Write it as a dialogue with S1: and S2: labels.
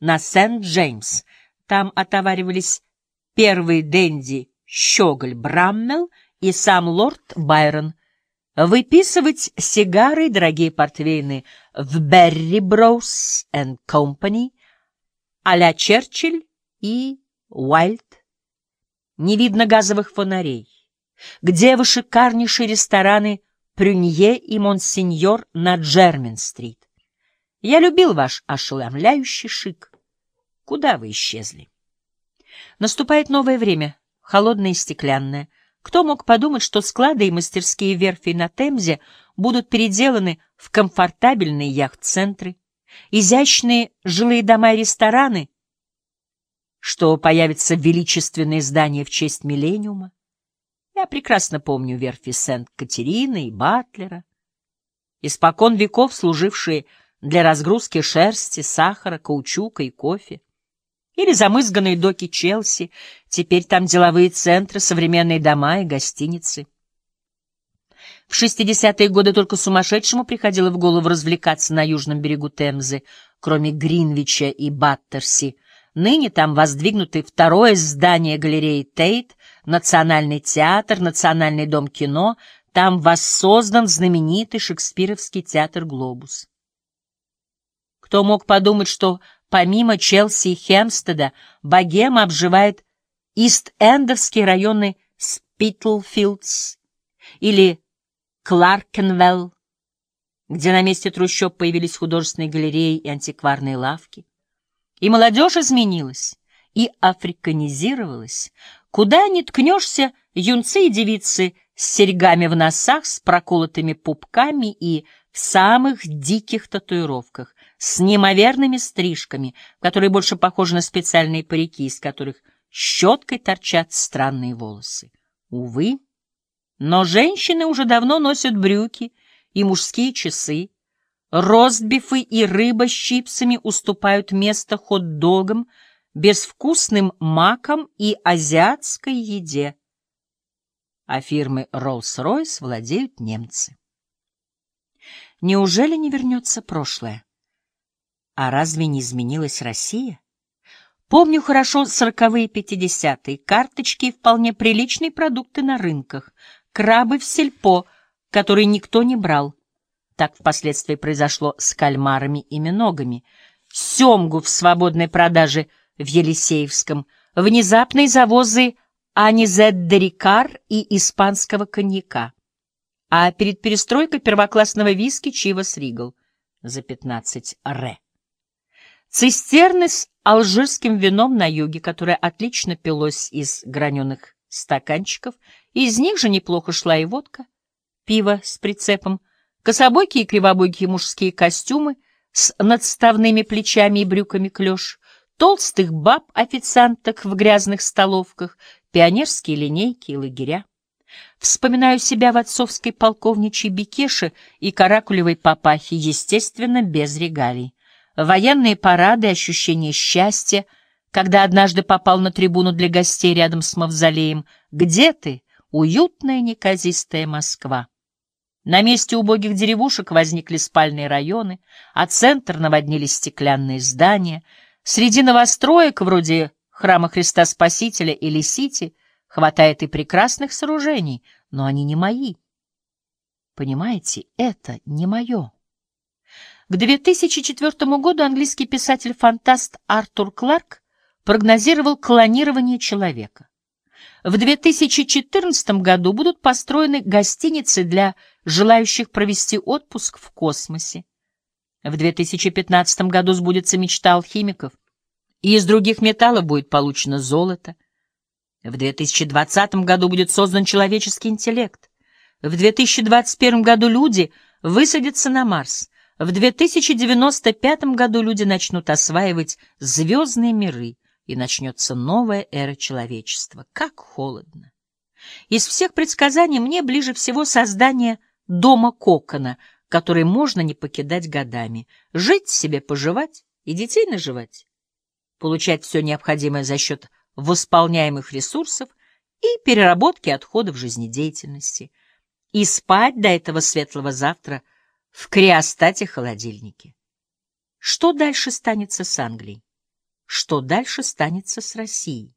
S1: на Сент-Джеймс. Там отоваривались первый денди Щеголь Браммел и сам лорд Байрон. Выписывать сигары дорогие портвейны в Берри Броуз энд Компани а-ля Черчилль и Уайльд. Не видно газовых фонарей. Где вы шикарнейшие рестораны Прюнье и Монсеньор на Джермен-стрит? Я любил ваш ошеломляющий шик. Куда вы исчезли? Наступает новое время, холодное и стеклянное. Кто мог подумать, что склады и мастерские верфи на Темзе будут переделаны в комфортабельные яхт-центры, изящные жилые дома и рестораны, что появятся величественные здания в честь миллениума? Я прекрасно помню верфи Сент-Катерины и Батлера, испокон веков служившие для разгрузки шерсти, сахара, каучука и кофе. Или замызганные доки Челси, теперь там деловые центры, современные дома и гостиницы. В 60-е годы только сумасшедшему приходило в голову развлекаться на южном берегу Темзы, кроме Гринвича и Баттерси. Ныне там воздвигнуты второе здание галереи Тейт, Национальный театр, Национальный дом кино, там воссоздан знаменитый шекспировский театр «Глобус». Кто мог подумать, что помимо Челси и Хемстеда богема обживает Ист-Эндовские районы Спитлфилдс или Кларкенвелл, где на месте трущоб появились художественные галереи и антикварные лавки. И молодежь изменилась, и африканизировалась. Куда ни ткнешься, юнцы и девицы с серьгами в носах, с проколотыми пупками и в самых диких татуировках, с неимоверными стрижками, которые больше похожи на специальные парики, из которых щеткой торчат странные волосы. Увы, но женщины уже давно носят брюки и мужские часы. Ростбифы и рыба с чипсами уступают место хот-догам, безвкусным макам и азиатской еде. А фирмы Rolls-Royce владеют немцы. Неужели не вернется прошлое? А разве не изменилась Россия? Помню хорошо сороковые пятидесятые, карточки и вполне приличные продукты на рынках, крабы в сельпо, которые никто не брал. Так впоследствии произошло с кальмарами и миногами. Семгу в свободной продаже в Елисеевском, внезапные завозы Анизет-де-Рикар и испанского коньяка. А перед перестройкой первоклассного виски Чивас Ригл за 15 ре. Цистерны с алжирским вином на юге, которое отлично пилось из граненых стаканчиков, из них же неплохо шла и водка, пиво с прицепом, кособокие и кривобокие мужские костюмы с надставными плечами и брюками клеш, толстых баб-официанток в грязных столовках, пионерские линейки и лагеря. Вспоминаю себя в отцовской полковничьей бекеше и каракулевой папахе, естественно, без регалий военные парады, ощущение счастья, когда однажды попал на трибуну для гостей рядом с мавзолеем. Где ты, уютная неказистая Москва? На месте убогих деревушек возникли спальные районы, а центр наводнили стеклянные здания. Среди новостроек, вроде храма Христа Спасителя или Сити, хватает и прекрасных сооружений, но они не мои. Понимаете, это не мое. К 2004 году английский писатель-фантаст Артур Кларк прогнозировал клонирование человека. В 2014 году будут построены гостиницы для желающих провести отпуск в космосе. В 2015 году сбудется мечта алхимиков, и из других металлов будет получено золото. В 2020 году будет создан человеческий интеллект. В 2021 году люди высадятся на Марс. В 2095 году люди начнут осваивать звездные миры, и начнется новая эра человечества. Как холодно! Из всех предсказаний мне ближе всего создание дома кокона, который можно не покидать годами, жить себе, поживать и детей наживать, получать все необходимое за счет восполняемых ресурсов и переработки отходов жизнедеятельности, и спать до этого светлого завтра в криостате холодильнике. Что дальше станется с Англией? что дальше станется с Россией.